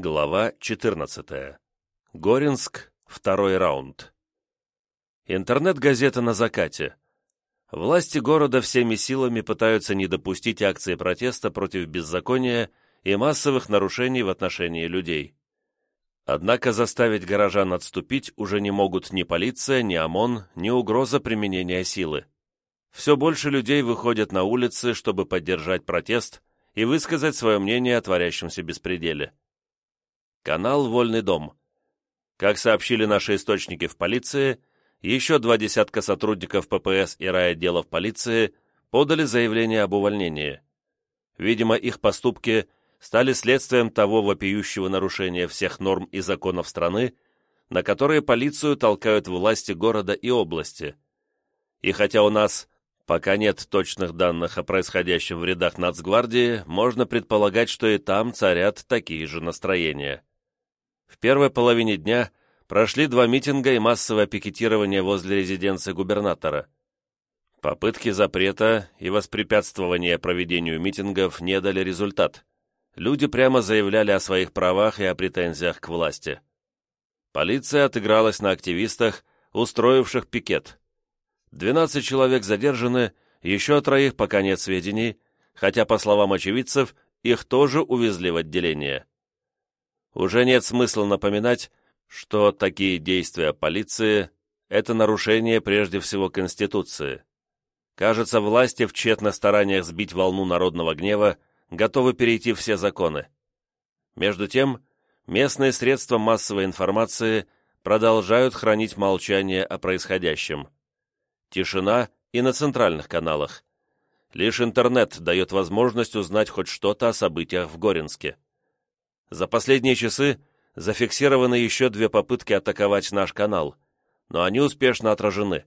Глава 14. Горинск. Второй раунд. Интернет-газета на закате. Власти города всеми силами пытаются не допустить акции протеста против беззакония и массовых нарушений в отношении людей. Однако заставить горожан отступить уже не могут ни полиция, ни ОМОН, ни угроза применения силы. Все больше людей выходят на улицы, чтобы поддержать протест и высказать свое мнение о творящемся беспределе. Канал «Вольный дом». Как сообщили наши источники в полиции, еще два десятка сотрудников ППС и райотделов полиции подали заявление об увольнении. Видимо, их поступки стали следствием того вопиющего нарушения всех норм и законов страны, на которые полицию толкают власти города и области. И хотя у нас пока нет точных данных о происходящем в рядах Нацгвардии, можно предполагать, что и там царят такие же настроения. В первой половине дня прошли два митинга и массовое пикетирование возле резиденции губернатора. Попытки запрета и воспрепятствования проведению митингов не дали результат. Люди прямо заявляли о своих правах и о претензиях к власти. Полиция отыгралась на активистах, устроивших пикет. 12 человек задержаны, еще троих пока нет сведений, хотя, по словам очевидцев, их тоже увезли в отделение. Уже нет смысла напоминать, что такие действия полиции – это нарушение прежде всего Конституции. Кажется, власти в тщетных стараниях сбить волну народного гнева готовы перейти все законы. Между тем, местные средства массовой информации продолжают хранить молчание о происходящем. Тишина и на центральных каналах. Лишь интернет дает возможность узнать хоть что-то о событиях в Горинске. За последние часы зафиксированы еще две попытки атаковать наш канал, но они успешно отражены.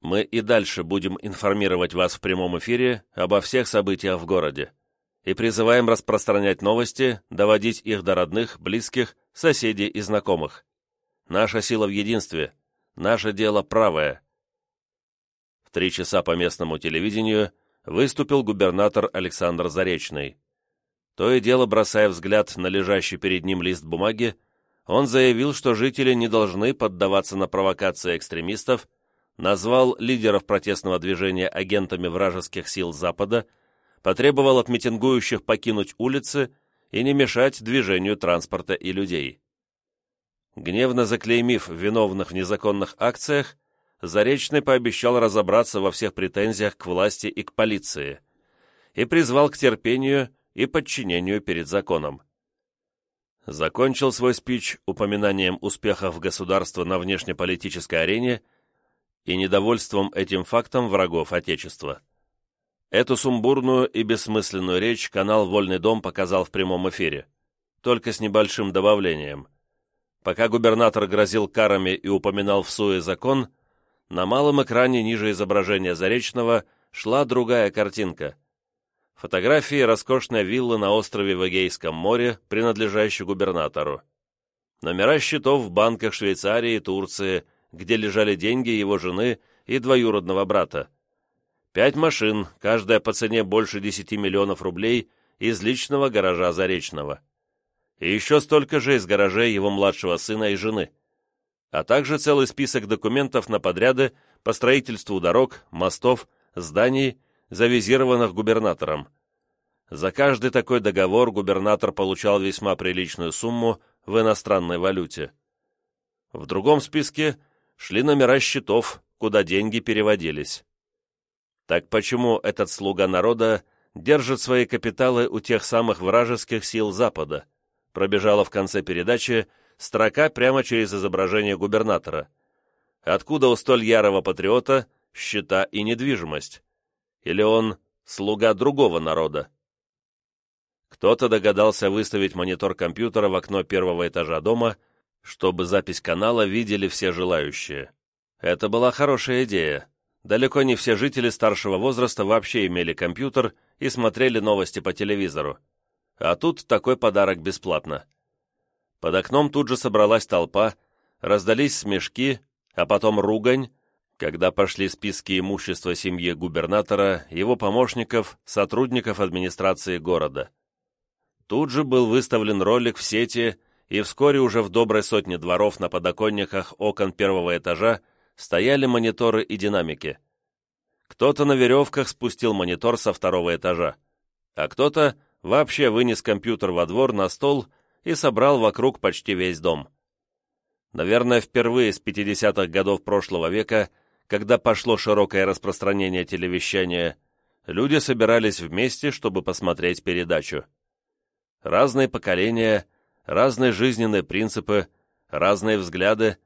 Мы и дальше будем информировать вас в прямом эфире обо всех событиях в городе и призываем распространять новости, доводить их до родных, близких, соседей и знакомых. Наша сила в единстве, наше дело правое. В три часа по местному телевидению выступил губернатор Александр Заречный. То и дело, бросая взгляд на лежащий перед ним лист бумаги, он заявил, что жители не должны поддаваться на провокации экстремистов, назвал лидеров протестного движения агентами вражеских сил Запада, потребовал от митингующих покинуть улицы и не мешать движению транспорта и людей. Гневно заклеймив виновных в незаконных акциях, Заречный пообещал разобраться во всех претензиях к власти и к полиции и призвал к терпению и подчинению перед законом. Закончил свой спич упоминанием успехов государства на внешнеполитической арене и недовольством этим фактом врагов Отечества. Эту сумбурную и бессмысленную речь канал «Вольный дом» показал в прямом эфире, только с небольшим добавлением. Пока губернатор грозил карами и упоминал в суе закон, на малом экране ниже изображения Заречного шла другая картинка – Фотографии роскошной виллы на острове в Эгейском море, принадлежащей губернатору. Номера счетов в банках Швейцарии и Турции, где лежали деньги его жены и двоюродного брата. Пять машин, каждая по цене больше 10 миллионов рублей, из личного гаража Заречного. И еще столько же из гаражей его младшего сына и жены. А также целый список документов на подряды по строительству дорог, мостов, зданий завизированных губернатором. За каждый такой договор губернатор получал весьма приличную сумму в иностранной валюте. В другом списке шли номера счетов, куда деньги переводились. Так почему этот слуга народа держит свои капиталы у тех самых вражеских сил Запада? Пробежала в конце передачи строка прямо через изображение губернатора. Откуда у столь ярого патриота счета и недвижимость? Или он слуга другого народа? Кто-то догадался выставить монитор компьютера в окно первого этажа дома, чтобы запись канала видели все желающие. Это была хорошая идея. Далеко не все жители старшего возраста вообще имели компьютер и смотрели новости по телевизору. А тут такой подарок бесплатно. Под окном тут же собралась толпа, раздались смешки, а потом ругань, когда пошли списки имущества семьи губернатора, его помощников, сотрудников администрации города. Тут же был выставлен ролик в сети, и вскоре уже в доброй сотне дворов на подоконниках окон первого этажа стояли мониторы и динамики. Кто-то на веревках спустил монитор со второго этажа, а кто-то вообще вынес компьютер во двор на стол и собрал вокруг почти весь дом. Наверное, впервые с 50-х годов прошлого века, когда пошло широкое распространение телевещания, люди собирались вместе, чтобы посмотреть передачу. Разные поколения, разные жизненные принципы, разные взгляды.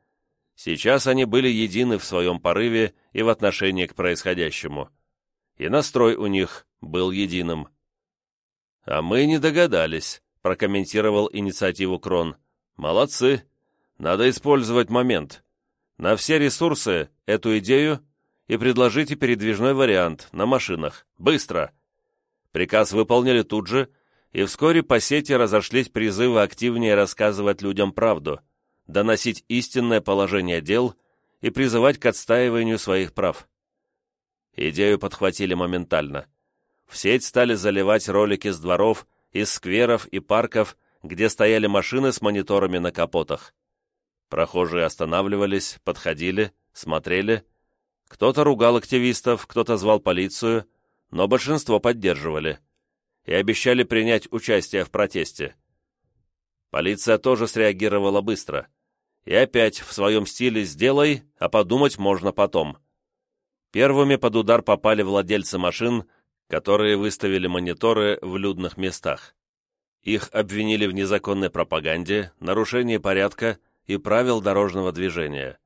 Сейчас они были едины в своем порыве и в отношении к происходящему. И настрой у них был единым. «А мы не догадались», — прокомментировал инициативу Крон. «Молодцы. Надо использовать момент. На все ресурсы эту идею и предложите передвижной вариант на машинах. Быстро!» Приказ выполнили тут же, и вскоре по сети разошлись призывы активнее рассказывать людям правду, доносить истинное положение дел и призывать к отстаиванию своих прав. Идею подхватили моментально. В сеть стали заливать ролики с дворов, из скверов и парков, где стояли машины с мониторами на капотах. Прохожие останавливались, подходили, смотрели. Кто-то ругал активистов, кто-то звал полицию, но большинство поддерживали и обещали принять участие в протесте. Полиция тоже среагировала быстро. И опять в своем стиле «сделай, а подумать можно потом». Первыми под удар попали владельцы машин, которые выставили мониторы в людных местах. Их обвинили в незаконной пропаганде, нарушении порядка и правил дорожного движения.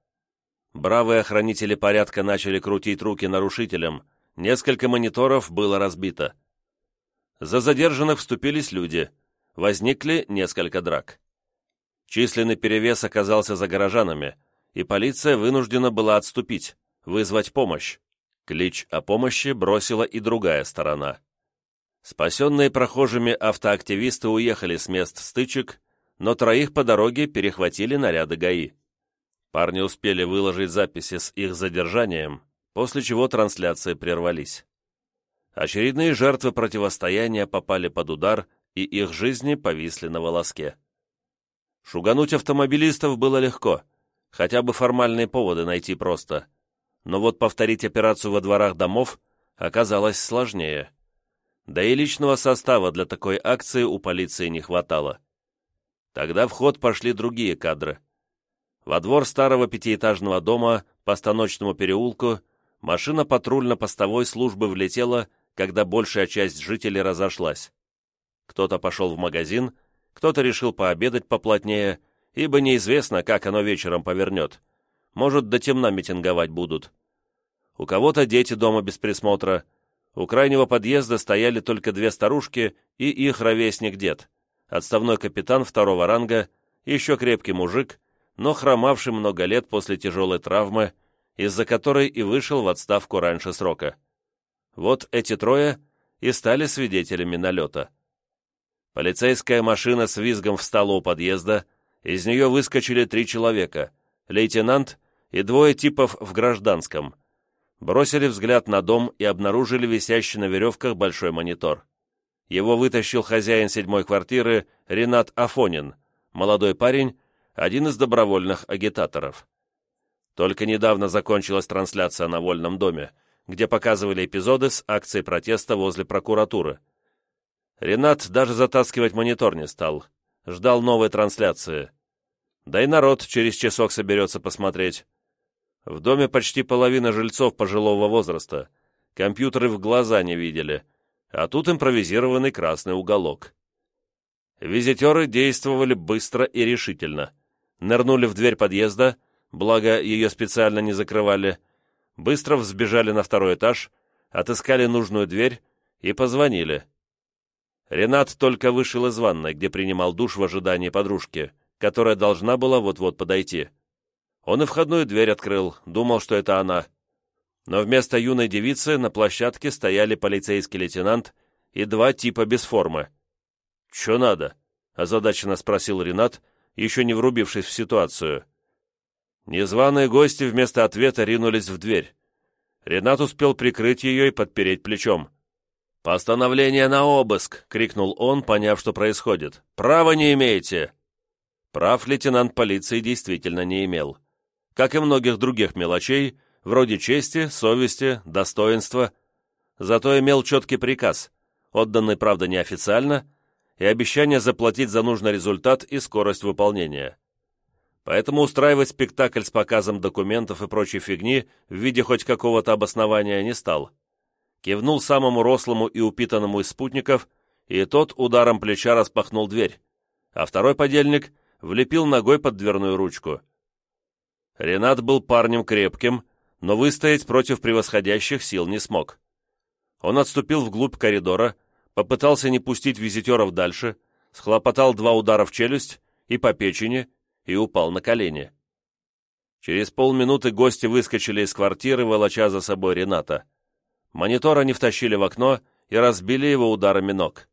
Бравые охранители порядка начали крутить руки нарушителям, несколько мониторов было разбито. За задержанных вступились люди. Возникли несколько драк. Численный перевес оказался за горожанами, и полиция вынуждена была отступить, вызвать помощь. Клич о помощи бросила и другая сторона. Спасенные прохожими автоактивисты уехали с мест стычек, но троих по дороге перехватили наряды ГАИ. Парни успели выложить записи с их задержанием, после чего трансляции прервались. Очередные жертвы противостояния попали под удар, и их жизни повисли на волоске. Шугануть автомобилистов было легко, хотя бы формальные поводы найти просто. Но вот повторить операцию во дворах домов оказалось сложнее. Да и личного состава для такой акции у полиции не хватало. Тогда в ход пошли другие кадры. Во двор старого пятиэтажного дома по станочному переулку машина патрульно-постовой службы влетела когда большая часть жителей разошлась. Кто-то пошел в магазин, кто-то решил пообедать поплотнее, ибо неизвестно, как оно вечером повернет. Может, до темна митинговать будут. У кого-то дети дома без присмотра. У крайнего подъезда стояли только две старушки и их ровесник-дед, отставной капитан второго ранга, еще крепкий мужик, но хромавший много лет после тяжелой травмы, из-за которой и вышел в отставку раньше срока. Вот эти трое и стали свидетелями налета. Полицейская машина с визгом встала у подъезда, из нее выскочили три человека, лейтенант и двое типов в гражданском. Бросили взгляд на дом и обнаружили висящий на веревках большой монитор. Его вытащил хозяин седьмой квартиры Ренат Афонин, молодой парень, один из добровольных агитаторов. Только недавно закончилась трансляция на Вольном доме, где показывали эпизоды с акцией протеста возле прокуратуры. Ренат даже затаскивать монитор не стал, ждал новой трансляции. Да и народ через часок соберется посмотреть. В доме почти половина жильцов пожилого возраста. Компьютеры в глаза не видели, а тут импровизированный красный уголок. Визитеры действовали быстро и решительно. Нырнули в дверь подъезда, благо ее специально не закрывали, быстро взбежали на второй этаж, отыскали нужную дверь и позвонили. Ренат только вышел из ванной, где принимал душ в ожидании подружки, которая должна была вот-вот подойти. Он и входную дверь открыл, думал, что это она. Но вместо юной девицы на площадке стояли полицейский лейтенант и два типа без формы. «Чё надо?» — озадаченно спросил Ренат, еще не врубившись в ситуацию. Незваные гости вместо ответа ринулись в дверь. Ренат успел прикрыть ее и подпереть плечом. «Постановление на обыск!» — крикнул он, поняв, что происходит. «Права не имеете!» Прав лейтенант полиции действительно не имел. Как и многих других мелочей, вроде чести, совести, достоинства. Зато имел четкий приказ, отданный, правда, неофициально, и обещание заплатить за нужный результат и скорость выполнения. Поэтому устраивать спектакль с показом документов и прочей фигни в виде хоть какого-то обоснования не стал. Кивнул самому рослому и упитанному из спутников, и тот ударом плеча распахнул дверь, а второй подельник влепил ногой под дверную ручку. Ренат был парнем крепким, но выстоять против превосходящих сил не смог. Он отступил вглубь коридора, попытался не пустить визитеров дальше, схлопотал два удара в челюсть и по печени и упал на колени. Через полминуты гости выскочили из квартиры, волоча за собой Рената. Монитор они втащили в окно и разбили его ударами ног.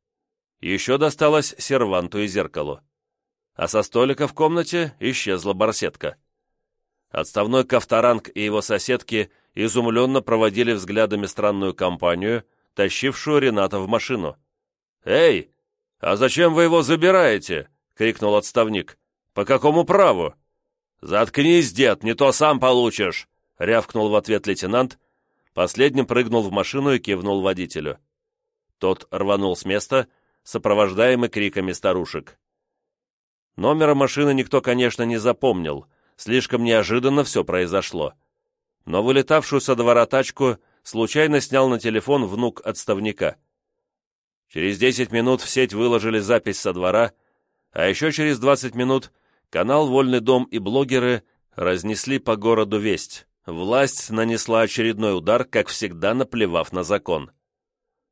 Еще досталось серванту и зеркалу. А со столика в комнате исчезла барсетка. Отставной Ковторанг и его соседки изумленно проводили взглядами странную компанию, тащившую Рената в машину. «Эй, а зачем вы его забираете?» — крикнул отставник. «По какому праву?» «Заткнись, дед, не то сам получишь!» — рявкнул в ответ лейтенант. Последним прыгнул в машину и кивнул водителю. Тот рванул с места, сопровождаемый криками старушек. Номера машины никто, конечно, не запомнил, слишком неожиданно все произошло. Но вылетавшую со двора тачку случайно снял на телефон внук отставника. Через десять минут в сеть выложили запись со двора, а еще через двадцать минут канал «Вольный дом» и блогеры разнесли по городу весть. Власть нанесла очередной удар, как всегда наплевав на закон.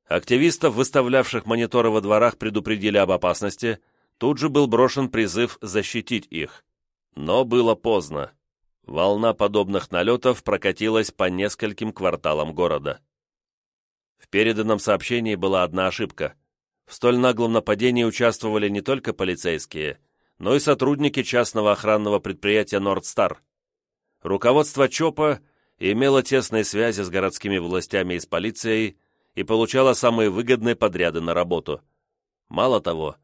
Активистов, выставлявших мониторы во дворах, предупредили об опасности, тут же был брошен призыв защитить их. Но было поздно. Волна подобных налетов прокатилась по нескольким кварталам города. В переданном сообщении была одна ошибка. В столь наглом нападении участвовали не только полицейские, но и сотрудники частного охранного предприятия «Нордстар». Руководство ЧОПа имело тесные связи с городскими властями и с полицией и получало самые выгодные подряды на работу. Мало того,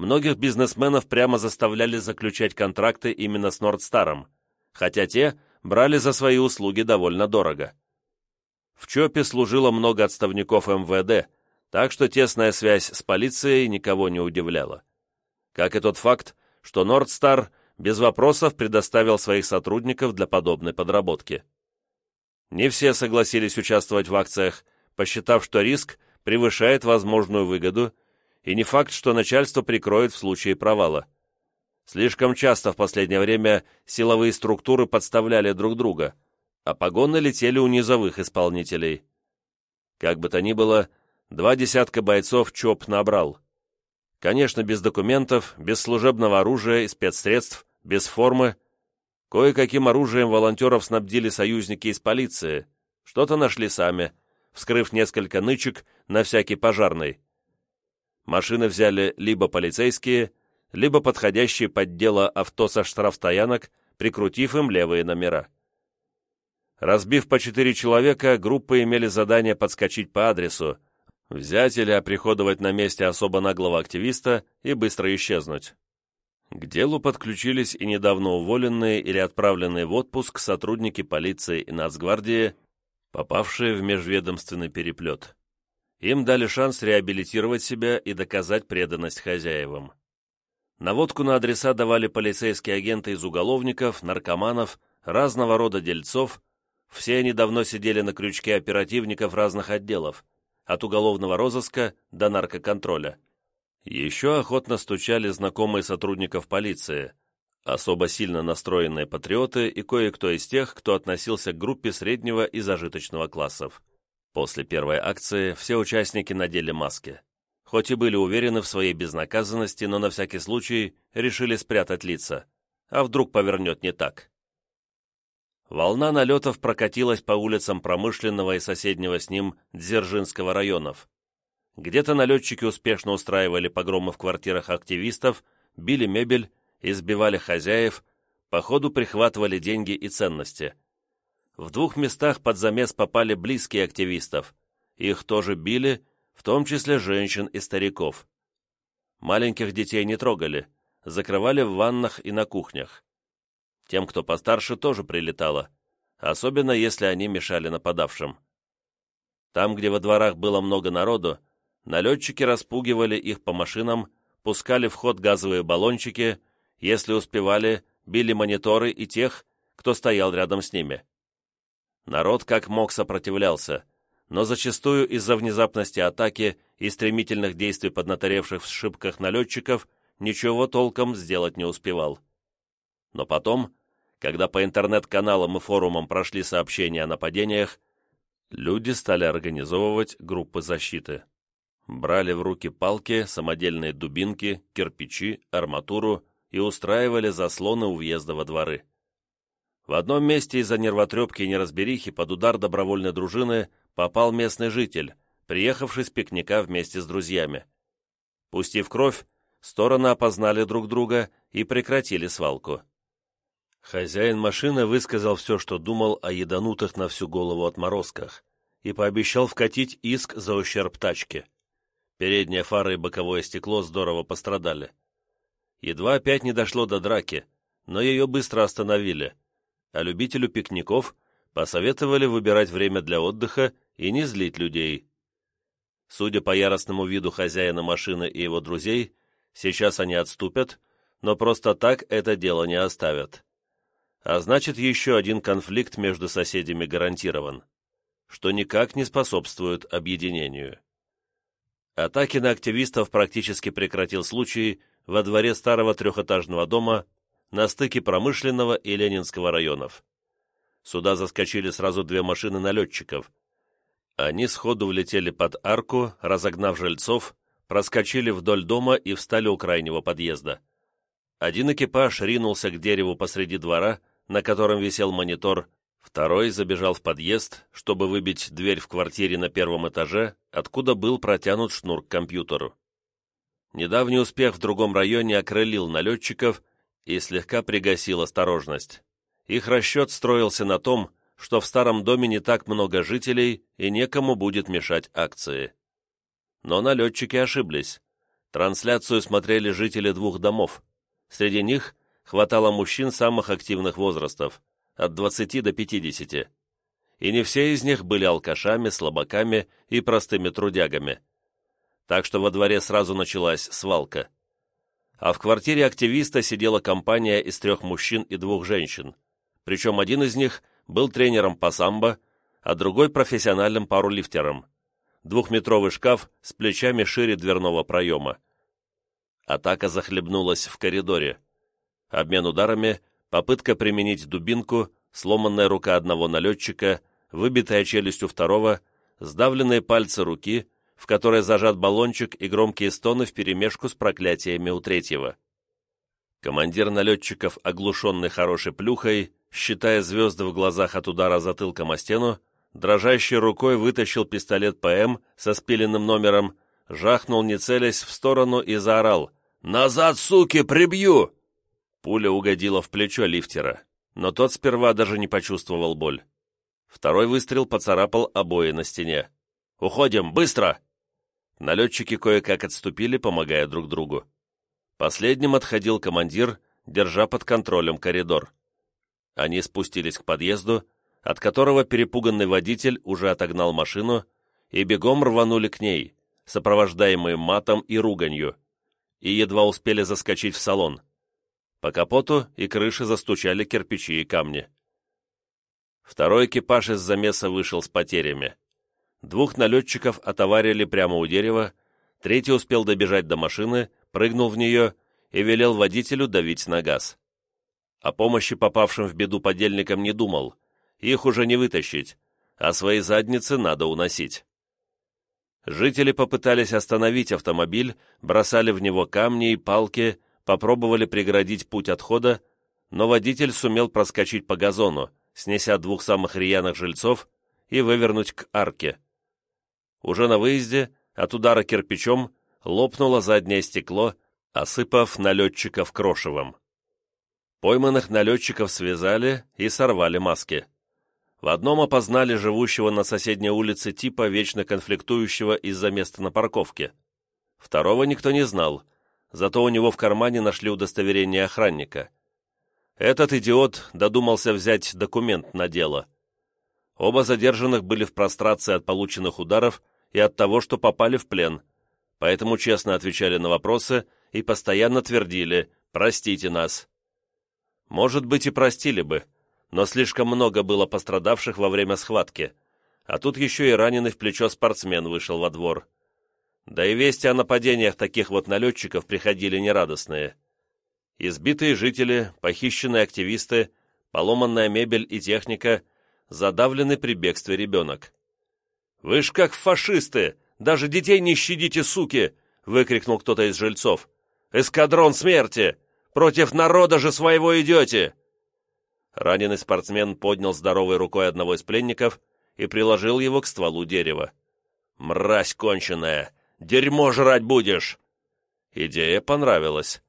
многих бизнесменов прямо заставляли заключать контракты именно с «Нордстаром», хотя те брали за свои услуги довольно дорого. В ЧОПе служило много отставников МВД, так что тесная связь с полицией никого не удивляла. Как и тот факт, что Нордстар без вопросов предоставил своих сотрудников для подобной подработки. Не все согласились участвовать в акциях, посчитав, что риск превышает возможную выгоду, и не факт, что начальство прикроет в случае провала. Слишком часто в последнее время силовые структуры подставляли друг друга, а погоны летели у низовых исполнителей. Как бы то ни было, два десятка бойцов ЧОП набрал. Конечно, без документов, без служебного оружия и спецсредств, без формы. Кое-каким оружием волонтеров снабдили союзники из полиции, что-то нашли сами, вскрыв несколько нычек на всякий пожарный. Машины взяли либо полицейские, либо подходящие под дело авто со штрафстоянок, прикрутив им левые номера. Разбив по четыре человека, группы имели задание подскочить по адресу, взять или оприходовать на месте особо наглого активиста и быстро исчезнуть. К делу подключились и недавно уволенные или отправленные в отпуск сотрудники полиции и нацгвардии, попавшие в межведомственный переплет. Им дали шанс реабилитировать себя и доказать преданность хозяевам. Наводку на адреса давали полицейские агенты из уголовников, наркоманов, разного рода дельцов. Все они давно сидели на крючке оперативников разных отделов, от уголовного розыска до наркоконтроля. Еще охотно стучали знакомые сотрудников полиции, особо сильно настроенные патриоты и кое-кто из тех, кто относился к группе среднего и зажиточного классов. После первой акции все участники надели маски хоть и были уверены в своей безнаказанности, но на всякий случай решили спрятать лица. А вдруг повернет не так? Волна налетов прокатилась по улицам промышленного и соседнего с ним Дзержинского районов. Где-то налетчики успешно устраивали погромы в квартирах активистов, били мебель, избивали хозяев, по ходу прихватывали деньги и ценности. В двух местах под замес попали близкие активистов. Их тоже били в том числе женщин и стариков. Маленьких детей не трогали, закрывали в ваннах и на кухнях. Тем, кто постарше, тоже прилетало, особенно если они мешали нападавшим. Там, где во дворах было много народу, налетчики распугивали их по машинам, пускали в ход газовые баллончики, если успевали, били мониторы и тех, кто стоял рядом с ними. Народ как мог сопротивлялся, но зачастую из-за внезапности атаки и стремительных действий поднаторевших в сшибках налетчиков ничего толком сделать не успевал. Но потом, когда по интернет-каналам и форумам прошли сообщения о нападениях, люди стали организовывать группы защиты. Брали в руки палки, самодельные дубинки, кирпичи, арматуру и устраивали заслоны у въезда во дворы. В одном месте из-за нервотрепки и неразберихи под удар добровольной дружины попал местный житель, приехавший с пикника вместе с друзьями. Пустив кровь, стороны опознали друг друга и прекратили свалку. Хозяин машины высказал все, что думал о еданутых на всю голову отморозках, и пообещал вкатить иск за ущерб тачке. Передняя фара и боковое стекло здорово пострадали. Едва опять не дошло до драки, но ее быстро остановили — а любителю пикников посоветовали выбирать время для отдыха и не злить людей. Судя по яростному виду хозяина машины и его друзей, сейчас они отступят, но просто так это дело не оставят. А значит, еще один конфликт между соседями гарантирован, что никак не способствует объединению. Атаки на активистов практически прекратил случай во дворе старого трехэтажного дома на стыке промышленного и Ленинского районов. Сюда заскочили сразу две машины налетчиков. Они сходу влетели под арку, разогнав жильцов, проскочили вдоль дома и встали у крайнего подъезда. Один экипаж ринулся к дереву посреди двора, на котором висел монитор, второй забежал в подъезд, чтобы выбить дверь в квартире на первом этаже, откуда был протянут шнур к компьютеру. Недавний успех в другом районе окрылил налетчиков, и слегка пригасил осторожность. Их расчет строился на том, что в старом доме не так много жителей и некому будет мешать акции. Но налетчики ошиблись. Трансляцию смотрели жители двух домов. Среди них хватало мужчин самых активных возрастов, от 20 до 50. И не все из них были алкашами, слабаками и простыми трудягами. Так что во дворе сразу началась свалка а в квартире активиста сидела компания из трех мужчин и двух женщин. Причем один из них был тренером по самбо, а другой профессиональным парулифтером. Двухметровый шкаф с плечами шире дверного проема. Атака захлебнулась в коридоре. Обмен ударами, попытка применить дубинку, сломанная рука одного налетчика, выбитая челюсть у второго, сдавленные пальцы руки — в которой зажат баллончик и громкие стоны вперемешку с проклятиями у третьего. Командир налетчиков, оглушенный хорошей плюхой, считая звезды в глазах от удара затылком о стену, дрожащей рукой вытащил пистолет ПМ со спиленным номером, жахнул не целясь в сторону и заорал «Назад, суки, прибью!» Пуля угодила в плечо лифтера, но тот сперва даже не почувствовал боль. Второй выстрел поцарапал обои на стене. «Уходим, быстро!» Налетчики кое-как отступили, помогая друг другу. Последним отходил командир, держа под контролем коридор. Они спустились к подъезду, от которого перепуганный водитель уже отогнал машину, и бегом рванули к ней, сопровождаемые матом и руганью, и едва успели заскочить в салон. По капоту и крыше застучали кирпичи и камни. Второй экипаж из замеса вышел с потерями. Двух налетчиков отоварили прямо у дерева, третий успел добежать до машины, прыгнул в нее и велел водителю давить на газ. О помощи попавшим в беду подельникам не думал, их уже не вытащить, а свои задницы надо уносить. Жители попытались остановить автомобиль, бросали в него камни и палки, попробовали преградить путь отхода, но водитель сумел проскочить по газону, снеся двух самых рьяных жильцов и вывернуть к арке. Уже на выезде от удара кирпичом лопнуло заднее стекло, осыпав налетчиков крошевом. Пойманных налетчиков связали и сорвали маски. В одном опознали живущего на соседней улице типа, вечно конфликтующего из-за места на парковке. Второго никто не знал, зато у него в кармане нашли удостоверение охранника. Этот идиот додумался взять документ на дело. Оба задержанных были в прострации от полученных ударов и от того, что попали в плен, поэтому честно отвечали на вопросы и постоянно твердили «простите нас». Может быть, и простили бы, но слишком много было пострадавших во время схватки, а тут еще и раненый в плечо спортсмен вышел во двор. Да и вести о нападениях таких вот налетчиков приходили нерадостные. Избитые жители, похищенные активисты, поломанная мебель и техника, задавленный при бегстве ребенок. «Вы ж как фашисты! Даже детей не щадите, суки!» — выкрикнул кто-то из жильцов. «Эскадрон смерти! Против народа же своего идете!» Раненый спортсмен поднял здоровой рукой одного из пленников и приложил его к стволу дерева. «Мразь конченая! Дерьмо жрать будешь!» Идея понравилась.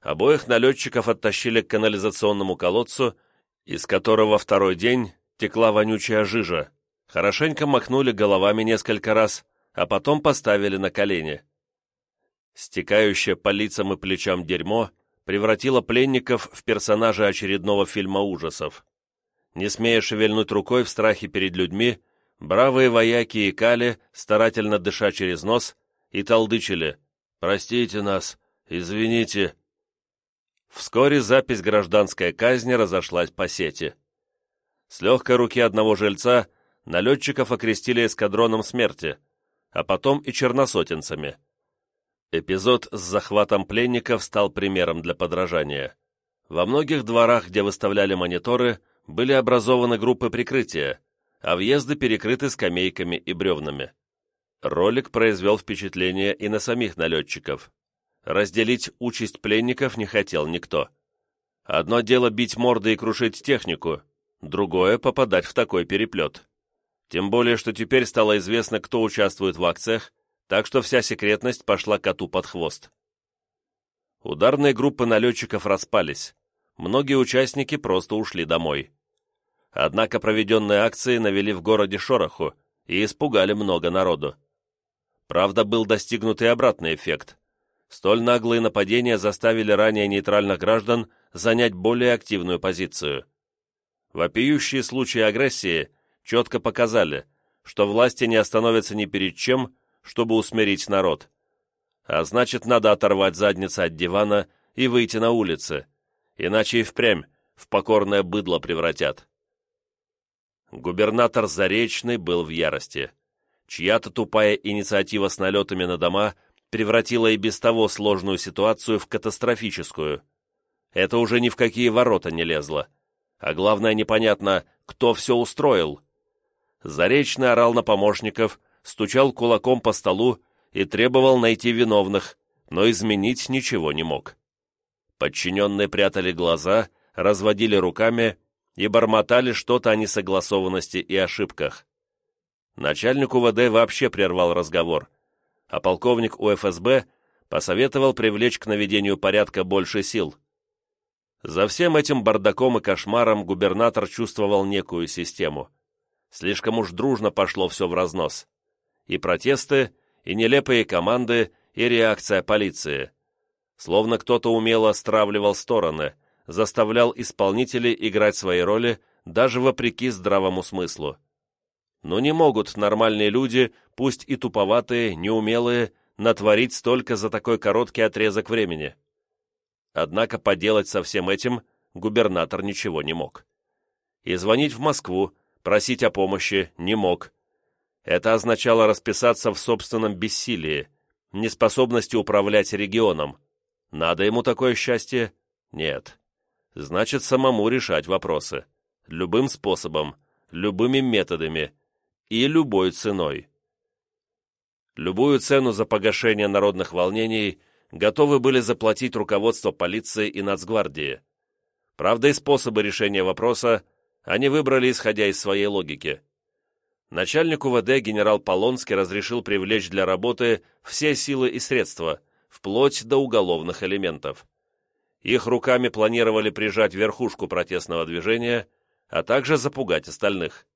Обоих налетчиков оттащили к канализационному колодцу, из которого второй день текла вонючая жижа. Хорошенько махнули головами несколько раз, а потом поставили на колени. Стекающее по лицам и плечам дерьмо превратило пленников в персонажа очередного фильма ужасов. Не смея шевельнуть рукой в страхе перед людьми, бравые вояки и кали, старательно дыша через нос, и толдычили «Простите нас, извините». Вскоре запись гражданской казни разошлась по сети. С легкой руки одного жильца налетчиков окрестили эскадроном смерти, а потом и черносотенцами. Эпизод с захватом пленников стал примером для подражания. Во многих дворах, где выставляли мониторы, были образованы группы прикрытия, а въезды перекрыты скамейками и бревнами. Ролик произвел впечатление и на самих налетчиков. Разделить участь пленников не хотел никто. Одно дело бить морды и крушить технику, другое — попадать в такой переплет. Тем более, что теперь стало известно, кто участвует в акциях, так что вся секретность пошла коту под хвост. Ударные группы налетчиков распались. Многие участники просто ушли домой. Однако проведенные акции навели в городе шороху и испугали много народу. Правда, был достигнут и обратный эффект. Столь наглые нападения заставили ранее нейтральных граждан занять более активную позицию. Вопиющие случаи агрессии четко показали, что власти не остановятся ни перед чем, чтобы усмирить народ. А значит, надо оторвать задницы от дивана и выйти на улицы, иначе и впрямь в покорное быдло превратят. Губернатор Заречный был в ярости. Чья-то тупая инициатива с налетами на дома превратила и без того сложную ситуацию в катастрофическую. Это уже ни в какие ворота не лезло. А главное, непонятно, кто все устроил. Заречный орал на помощников, стучал кулаком по столу и требовал найти виновных, но изменить ничего не мог. Подчиненные прятали глаза, разводили руками и бормотали что-то о несогласованности и ошибках. Начальник УВД вообще прервал разговор, а полковник УФСБ посоветовал привлечь к наведению порядка больше сил. За всем этим бардаком и кошмаром губернатор чувствовал некую систему. Слишком уж дружно пошло все в разнос и протесты, и нелепые команды, и реакция полиции. Словно кто-то умело стравливал стороны, заставлял исполнителей играть свои роли, даже вопреки здравому смыслу. Но не могут нормальные люди, пусть и туповатые, неумелые, натворить столько за такой короткий отрезок времени. Однако поделать со всем этим губернатор ничего не мог. И звонить в Москву, просить о помощи не мог. Это означало расписаться в собственном бессилии, неспособности управлять регионом. Надо ему такое счастье? Нет. Значит, самому решать вопросы. Любым способом, любыми методами и любой ценой. Любую цену за погашение народных волнений готовы были заплатить руководство полиции и нацгвардии. Правда, и способы решения вопроса они выбрали, исходя из своей логики – начальник УВД генерал Полонский разрешил привлечь для работы все силы и средства, вплоть до уголовных элементов. Их руками планировали прижать верхушку протестного движения, а также запугать остальных.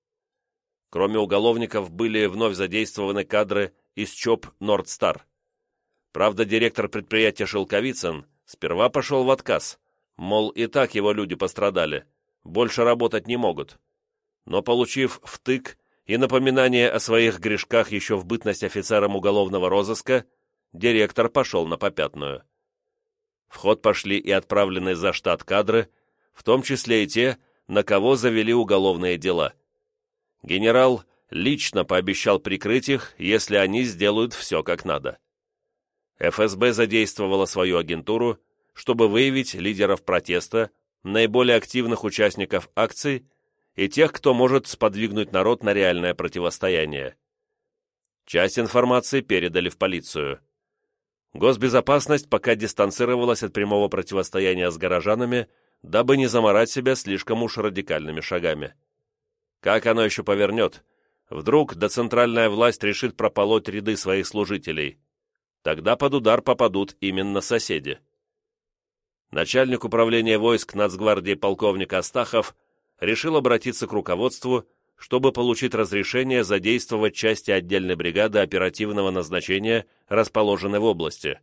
Кроме уголовников были вновь задействованы кадры из ЧОП «Нордстар». Правда, директор предприятия Шелковицын сперва пошел в отказ, мол, и так его люди пострадали, больше работать не могут. Но, получив втык и напоминание о своих грешках еще в бытность офицером уголовного розыска, директор пошел на попятную. В ход пошли и отправленные за штат кадры, в том числе и те, на кого завели уголовные дела. Генерал лично пообещал прикрыть их, если они сделают все как надо. ФСБ задействовала свою агентуру, чтобы выявить лидеров протеста, наиболее активных участников акций и тех, кто может сподвигнуть народ на реальное противостояние. Часть информации передали в полицию. Госбезопасность пока дистанцировалась от прямого противостояния с горожанами, дабы не заморать себя слишком уж радикальными шагами. Как оно еще повернет? Вдруг доцентральная власть решит прополоть ряды своих служителей. Тогда под удар попадут именно соседи. Начальник управления войск Нацгвардии полковник Астахов решил обратиться к руководству, чтобы получить разрешение задействовать части отдельной бригады оперативного назначения, расположенной в области.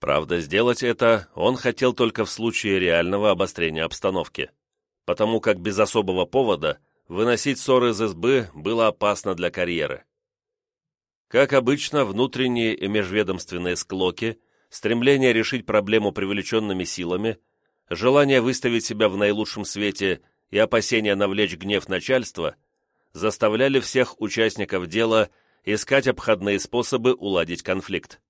Правда, сделать это он хотел только в случае реального обострения обстановки, потому как без особого повода выносить ссоры из избы было опасно для карьеры. Как обычно, внутренние и межведомственные склоки, стремление решить проблему привлеченными силами, желание выставить себя в наилучшем свете и опасения навлечь гнев начальства заставляли всех участников дела искать обходные способы уладить конфликт.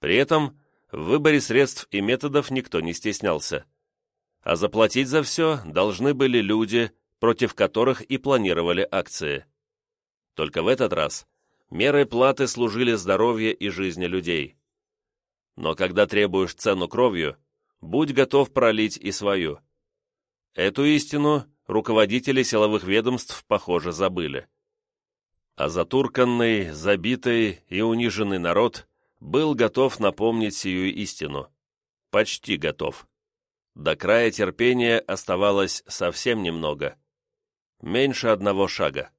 При этом в выборе средств и методов никто не стеснялся. А заплатить за все должны были люди, против которых и планировали акции. Только в этот раз мерой платы служили здоровье и жизни людей. Но когда требуешь цену кровью, будь готов пролить и свою. Эту истину руководители силовых ведомств, похоже, забыли. А затурканный, забитый и униженный народ был готов напомнить сию истину. Почти готов. До края терпения оставалось совсем немного. Меньше одного шага.